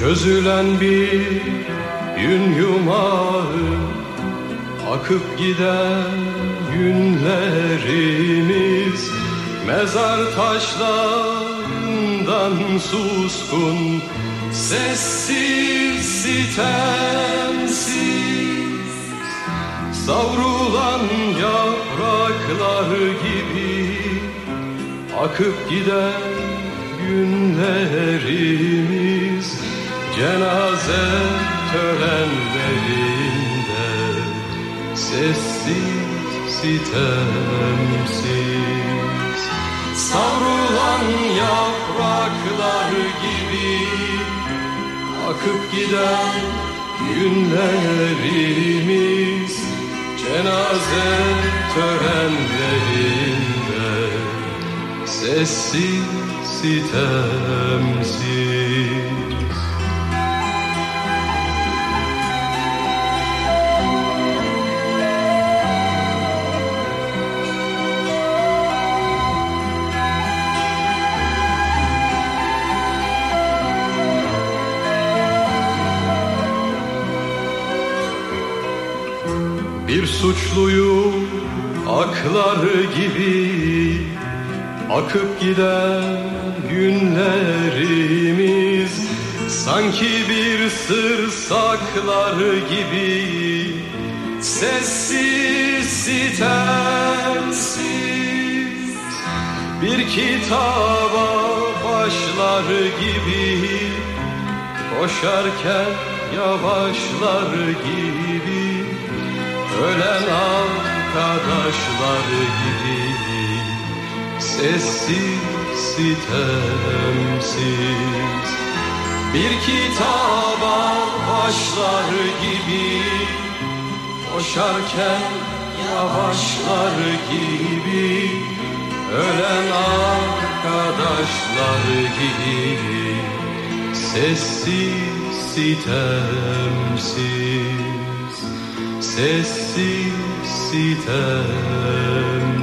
Çözülen bir yün yumağı Akıp giden günlerimiz Mezar taşlarından suskun Sessiz sitemsiz Savrulan yapraklar gibi Akıp giden günlerimiz Cenaze törenlerinde Sessiz sitemsiz Savrulan yapraklar gibi Akıp giden günlerimiz Cenaze törenlerinde Sessiz sitemsiz Bir suçluyu aklar gibi Akıp giden günlerimiz. Sanki bir sır saklar gibi Sessiz sitemsiz. Bir kitaba başlar gibi Koşarken yavaşlar gibi Ölen arkadaşlar gibi Sessiz sitemsiz. Bir kitaba başlar gibi Koşarken yavaşlar gibi. Ölen arkadaşlar gibi Sessiz sitemsiz Sessiz sitemsiz